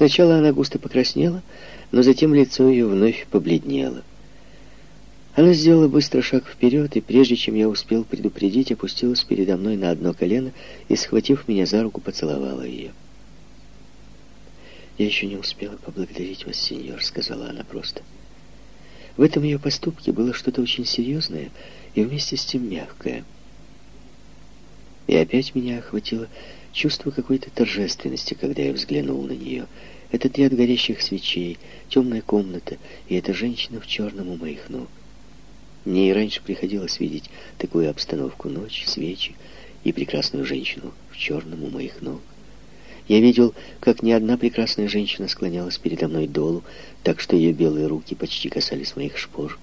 Сначала она густо покраснела, но затем лицо ее вновь побледнело. Она сделала быстро шаг вперед, и прежде чем я успел предупредить, опустилась передо мной на одно колено и, схватив меня за руку, поцеловала ее. «Я еще не успела поблагодарить вас, сеньор», — сказала она просто. В этом ее поступке было что-то очень серьезное и вместе с тем мягкое. И опять меня охватило чувство какой-то торжественности, когда я взглянул на нее. Этот ряд горящих свечей, темная комната и эта женщина в черном у моих ног. Мне и раньше приходилось видеть такую обстановку ночь, свечи и прекрасную женщину в черном у моих ног. Я видел, как ни одна прекрасная женщина склонялась передо мной долу, так что ее белые руки почти касались моих шпор.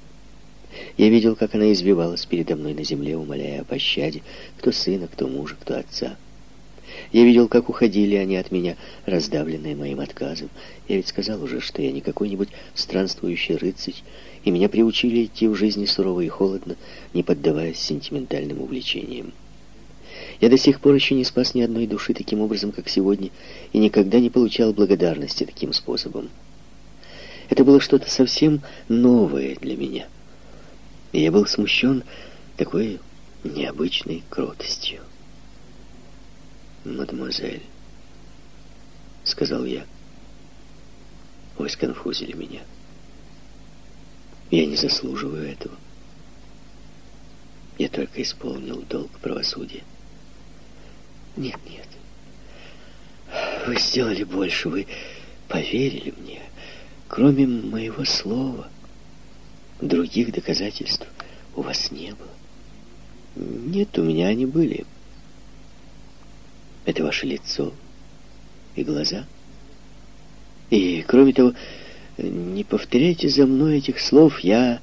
Я видел, как она извивалась передо мной на земле, умоляя о пощаде, кто сына, кто мужа, кто отца. Я видел, как уходили они от меня, раздавленные моим отказом. Я ведь сказал уже, что я не какой-нибудь странствующий рыцарь, и меня приучили идти в жизни сурово и холодно, не поддаваясь сентиментальным увлечениям. Я до сих пор еще не спас ни одной души таким образом, как сегодня, и никогда не получал благодарности таким способом. Это было что-то совсем новое для меня. И я был смущен такой необычной кротостью. «Мадемуазель», — сказал я, — «вы сконфузили меня. Я не заслуживаю этого. Я только исполнил долг правосудия». Нет, нет. Вы сделали больше, вы поверили мне. Кроме моего слова, других доказательств у вас не было. Нет, у меня они были. Это ваше лицо и глаза. И, кроме того, не повторяйте за мной этих слов. Я,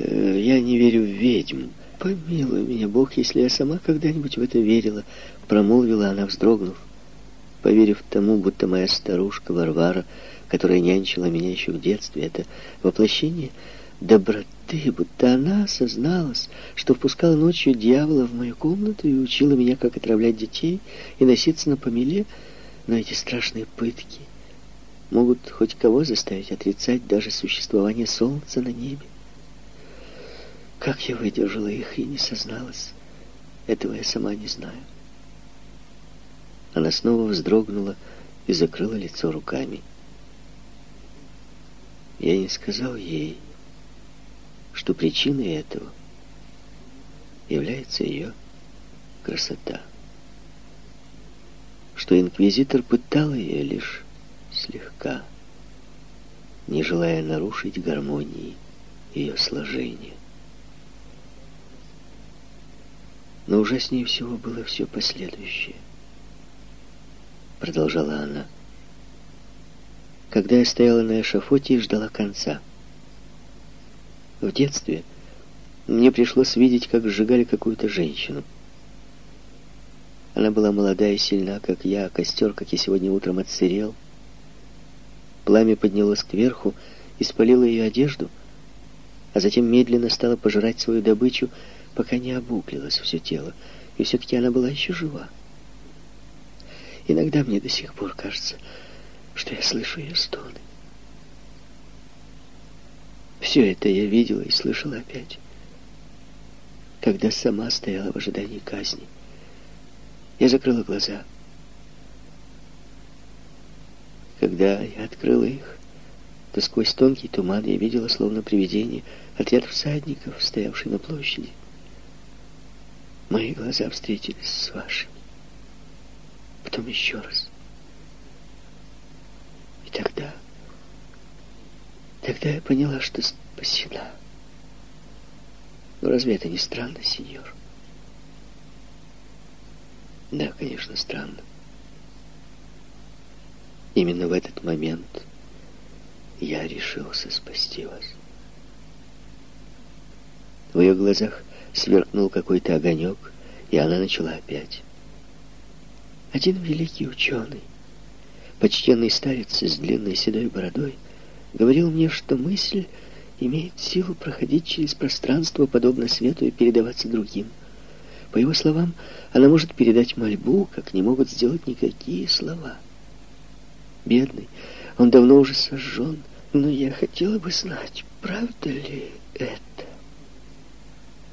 э, я не верю в ведьм. Помилуй меня, Бог, если я сама когда-нибудь в это верила. Промолвила она, вздрогнув, поверив тому, будто моя старушка Варвара, которая нянчила меня еще в детстве, это воплощение доброты, будто она осозналась, что впускала ночью дьявола в мою комнату и учила меня, как отравлять детей и носиться на помеле, но эти страшные пытки могут хоть кого заставить отрицать даже существование солнца на небе. Как я выдержала их и не созналась, этого я сама не знаю. Она снова вздрогнула и закрыла лицо руками. Я не сказал ей, что причиной этого является ее красота. Что инквизитор пытал ее лишь слегка, не желая нарушить гармонии ее сложения. Но ужаснее всего было все последующее продолжала она. Когда я стояла на эшафоте и ждала конца. В детстве мне пришлось видеть, как сжигали какую-то женщину. Она была молодая и сильна, как я, а костер, как и сегодня утром, отсырел. Пламя поднялось кверху и спалило ее одежду, а затем медленно стало пожирать свою добычу, пока не обуглилось все тело, и все-таки она была еще жива. Иногда мне до сих пор кажется, что я слышу ее стоны. Все это я видела и слышала опять, когда сама стояла в ожидании казни. Я закрыла глаза. Когда я открыла их, то сквозь тонкий туман я видела, словно привидение, отряд всадников, стоявший на площади. Мои глаза встретились с вашими потом еще раз. И тогда, тогда я поняла, что спасена. Но разве это не странно, сеньор? Да, конечно, странно. Именно в этот момент я решился спасти вас. В ее глазах сверкнул какой-то огонек, и она начала опять. Один великий ученый, почтенный старец с длинной седой бородой, говорил мне, что мысль имеет силу проходить через пространство, подобно свету, и передаваться другим. По его словам, она может передать мольбу, как не могут сделать никакие слова. Бедный, Он давно уже сожжен. Но я хотела бы знать, правда ли это?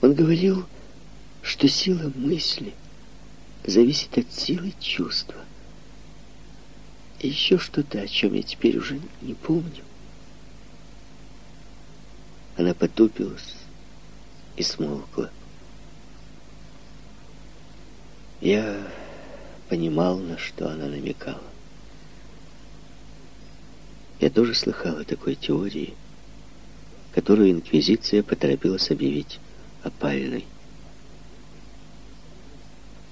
Он говорил, что сила мысли зависит от силы чувства. И еще что-то, о чем я теперь уже не помню. Она потупилась и смолкла. Я понимал, на что она намекала. Я тоже слыхал о такой теории, которую Инквизиция поторопилась объявить опальной.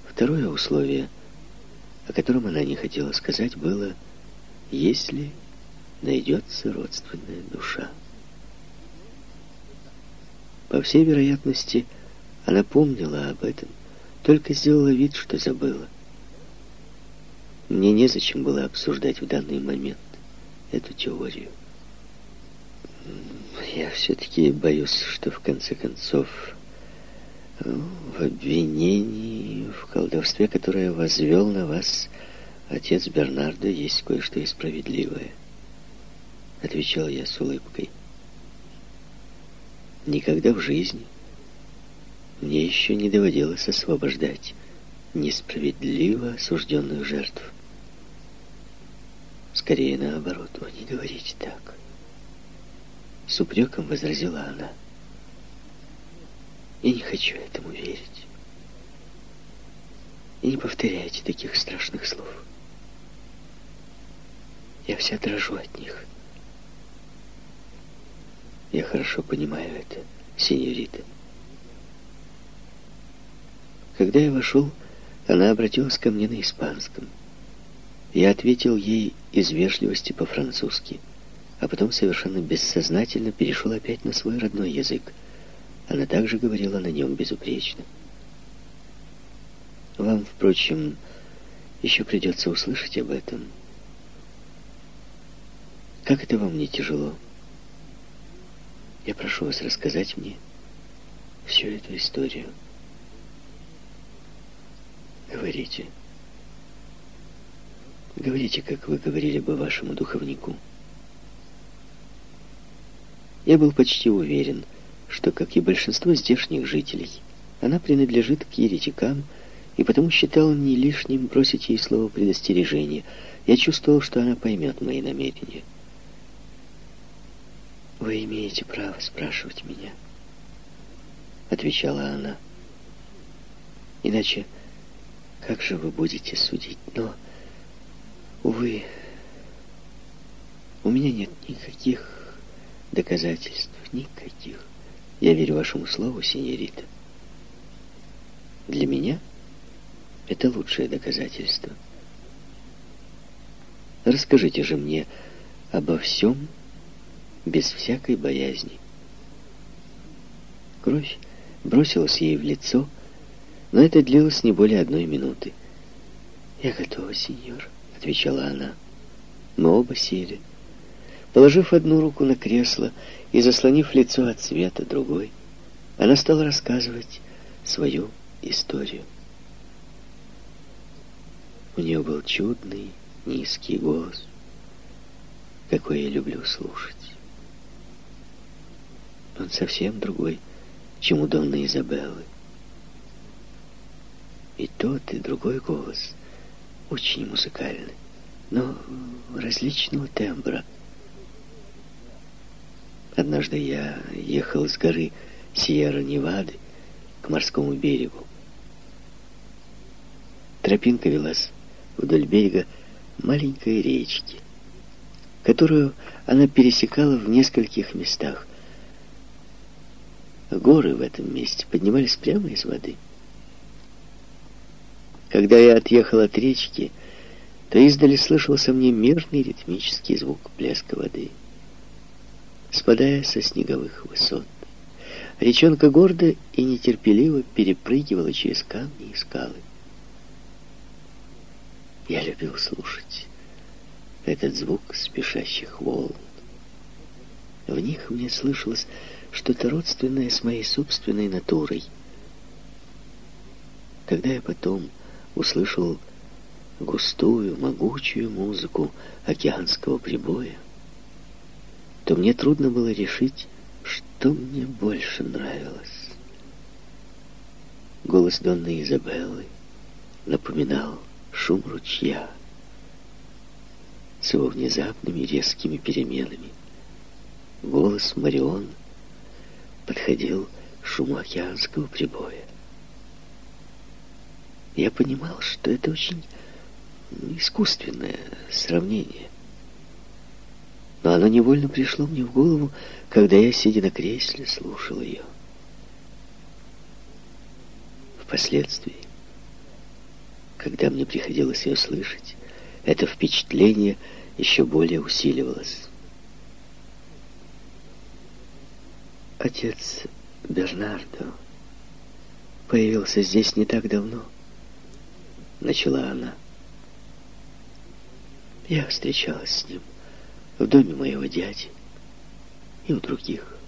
Второе условие, о котором она не хотела сказать, было «если найдется родственная душа». По всей вероятности, она помнила об этом, только сделала вид, что забыла. Мне незачем было обсуждать в данный момент эту теорию. Я все-таки боюсь, что в конце концов в обвинении в колдовстве, которое возвел на вас отец Бернардо, есть кое-что и справедливое. Отвечал я с улыбкой. Никогда в жизни мне еще не доводилось освобождать несправедливо осужденных жертв. Скорее наоборот, о, не говорите так. С упреком возразила она. Я не хочу этому верить. И не повторяйте таких страшных слов. Я вся дрожу от них. Я хорошо понимаю это, сеньорита. Когда я вошел, она обратилась ко мне на испанском. Я ответил ей из вежливости по-французски, а потом совершенно бессознательно перешел опять на свой родной язык. Она также говорила на нем безупречно. Вам, впрочем, еще придется услышать об этом. Как это вам не тяжело? Я прошу вас рассказать мне всю эту историю. Говорите. Говорите, как вы говорили бы вашему духовнику. Я был почти уверен, что, как и большинство здешних жителей, она принадлежит к еретикам, и потому считал не лишним бросить ей слово предостережения. Я чувствовал, что она поймет мои намерения. «Вы имеете право спрашивать меня», — отвечала она. «Иначе как же вы будете судить? Но, увы, у меня нет никаких доказательств, никаких. Я верю вашему слову, сеньорита. Для меня это лучшее доказательство. Расскажите же мне обо всем, без всякой боязни. Кровь бросилась ей в лицо, но это длилось не более одной минуты. «Я готова, сеньор», — отвечала она. Мы оба сели. Положив одну руку на кресло и заслонив лицо от света другой, она стала рассказывать свою историю. У нее был чудный, низкий голос, какой я люблю слушать. Он совсем другой, чем у Донны Изабеллы. И тот, и другой голос очень музыкальны, но различного тембра. Однажды я ехал с горы Сьерра-Невады к морскому берегу. Тропинка велась вдоль берега маленькой речки, которую она пересекала в нескольких местах. Горы в этом месте поднимались прямо из воды. Когда я отъехал от речки, то издали слышался мне мирный ритмический звук плеска воды. Спадая со снеговых высот, речонка гордо и нетерпеливо перепрыгивала через камни и скалы. Я любил слушать этот звук спешащих волн. В них мне слышалось что-то родственное с моей собственной натурой. Когда я потом услышал густую, могучую музыку океанского прибоя, то мне трудно было решить, что мне больше нравилось. Голос Донны Изабеллы напоминал шум ручья с его внезапными резкими переменами. Голос Марион подходил к шуму океанского прибоя. Я понимал, что это очень искусственное сравнение. Но оно невольно пришло мне в голову, когда я, сидя на кресле, слушал ее. Впоследствии, когда мне приходилось ее слышать, это впечатление еще более усиливалось. Отец Бернардо появился здесь не так давно, начала она. Я встречалась с ним в доме моего дяди и у других.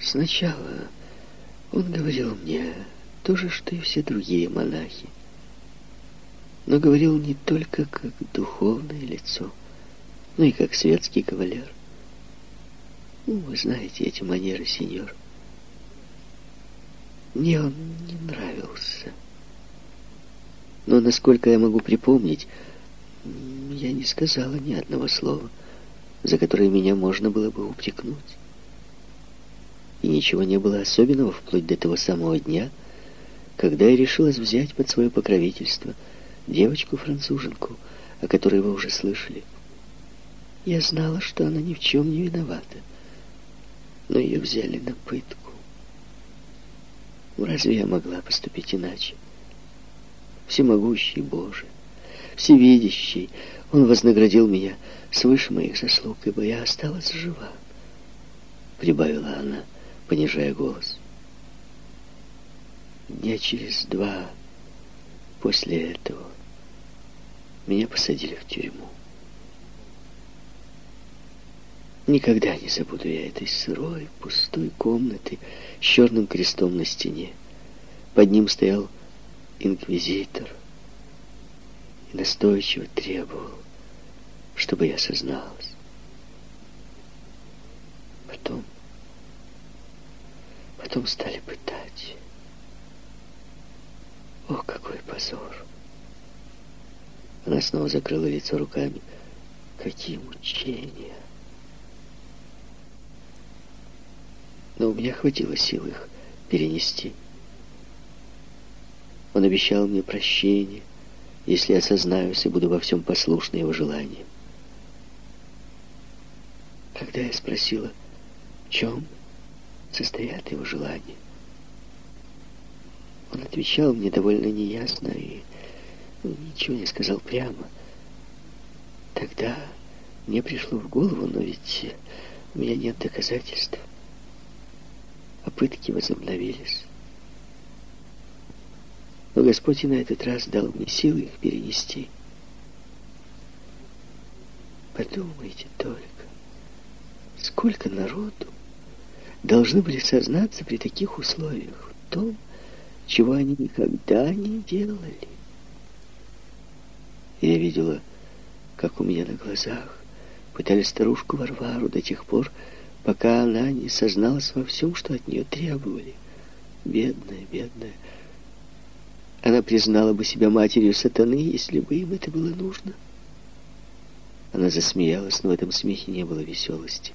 Сначала он говорил мне то же, что и все другие монахи. Но говорил не только как духовное лицо, но и как светский кавалер. Ну, вы знаете эти манеры, сеньор. Мне он не нравился. Но, насколько я могу припомнить, я не сказала ни одного слова, за которое меня можно было бы упрекнуть. И ничего не было особенного вплоть до того самого дня, когда я решилась взять под свое покровительство девочку-француженку, о которой вы уже слышали. Я знала, что она ни в чем не виновата, но ее взяли на пытку. Ну, разве я могла поступить иначе? Всемогущий Боже, всевидящий, Он вознаградил меня свыше моих заслуг, ибо я осталась жива, прибавила она, понижая голос. Дня через два после этого меня посадили в тюрьму. Никогда не забуду я этой сырой, пустой комнаты с черным крестом на стене. Под ним стоял инквизитор и настойчиво требовал, чтобы я созналась. Потом, потом стали пытать. О, какой позор! Она снова закрыла лицо руками. Какие мучения! Но у меня хватило сил их перенести. Он обещал мне прощение, если я сознаюсь и буду во всем послушна его желаниям. Когда я спросила, в чем состоят его желания, он отвечал мне довольно неясно и ну, ничего не сказал прямо. Тогда мне пришло в голову, но ведь у меня нет доказательств. А возобновились. Но Господь и на этот раз дал мне силы их перенести. Подумайте только, сколько народу должны были сознаться при таких условиях в том, чего они никогда не делали. Я видела, как у меня на глазах пытали старушку Варвару до тех пор, пока она не созналась во всем, что от нее требовали. Бедная, бедная. Она признала бы себя матерью сатаны, если бы им это было нужно. Она засмеялась, но в этом смехе не было веселости.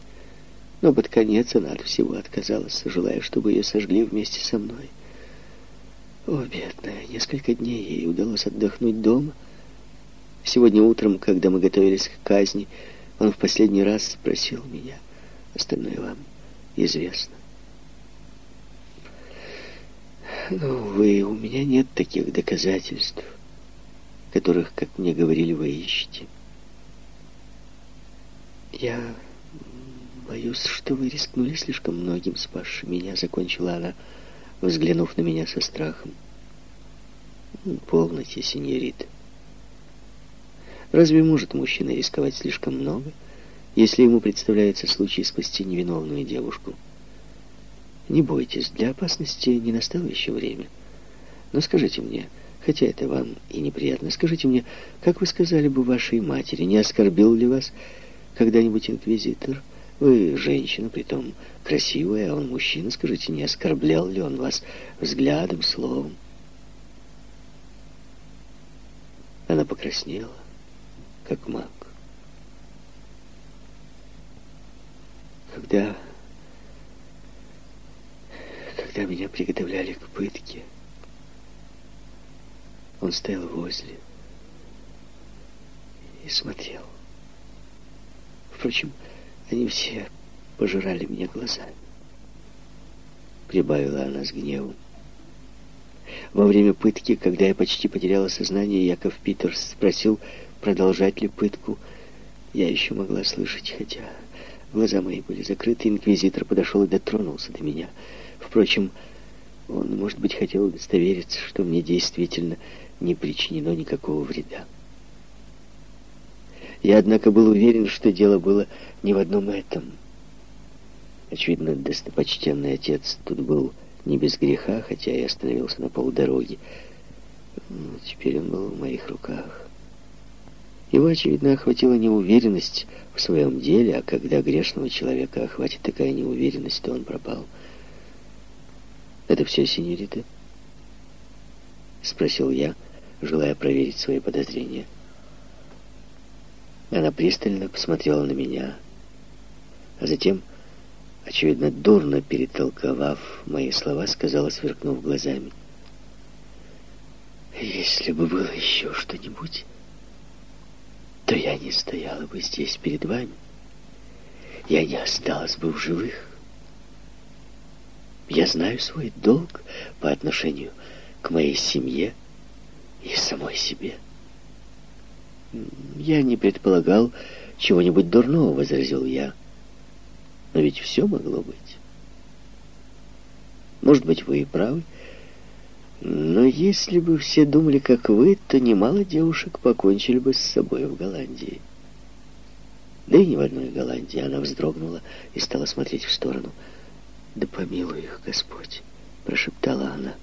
Но под конец она от всего отказалась, желая, чтобы ее сожгли вместе со мной. О, бедная, несколько дней ей удалось отдохнуть дома. Сегодня утром, когда мы готовились к казни, он в последний раз спросил меня. Остальное вам известно. Но, увы, у меня нет таких доказательств, которых, как мне говорили, вы ищете. Я боюсь, что вы рискнули слишком многим, спасши меня, закончила она, взглянув на меня со страхом. Полноте, сеньорит. Разве может мужчина рисковать слишком много, если ему представляется случай спасти невиновную девушку? Не бойтесь, для опасности не настало еще время. Но скажите мне, Хотя это вам и неприятно. Скажите мне, как вы сказали бы вашей матери, не оскорбил ли вас когда-нибудь инквизитор? Вы женщина, притом красивая, а он мужчина. Скажите, не оскорблял ли он вас взглядом, словом? Она покраснела, как маг. Когда... Когда меня приготовляли к пытке, он стоял возле и смотрел. Впрочем, они все пожирали меня глазами. Прибавила она с гневом. Во время пытки, когда я почти потеряла сознание, Яков Питерс спросил, продолжать ли пытку. Я еще могла слышать, хотя глаза мои были закрыты. Инквизитор подошел и дотронулся до меня. Впрочем, он, может быть, хотел удостовериться, что мне действительно не причинено никакого вреда. Я, однако, был уверен, что дело было не в одном этом. Очевидно, достопочтенный отец тут был не без греха, хотя и остановился на полдороги. Но теперь он был в моих руках. Его, очевидно, охватила неуверенность в своем деле, а когда грешного человека охватит такая неуверенность, то он пропал. «Это все, синьорита?» — спросил я, желая проверить свои подозрения. Она пристально посмотрела на меня, а затем очевидно, дурно перетолковав мои слова, сказала, сверкнув глазами. «Если бы было еще что-нибудь, то я не стояла бы здесь перед вами. Я не осталась бы в живых. Я знаю свой долг по отношению к моей семье и самой себе». «Я не предполагал чего-нибудь дурного», — возразил я. Но ведь все могло быть. Может быть, вы и правы. Но если бы все думали, как вы, то немало девушек покончили бы с собой в Голландии. Да и не в одной Голландии. Она вздрогнула и стала смотреть в сторону. «Да помилуй их, Господь!» — прошептала она.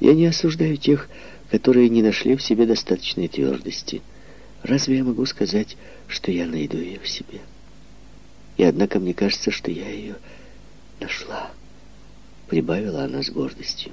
«Я не осуждаю тех, которые не нашли в себе достаточной твердости. Разве я могу сказать, что я найду ее в себе?» И однако мне кажется, что я ее нашла. Прибавила она с гордостью.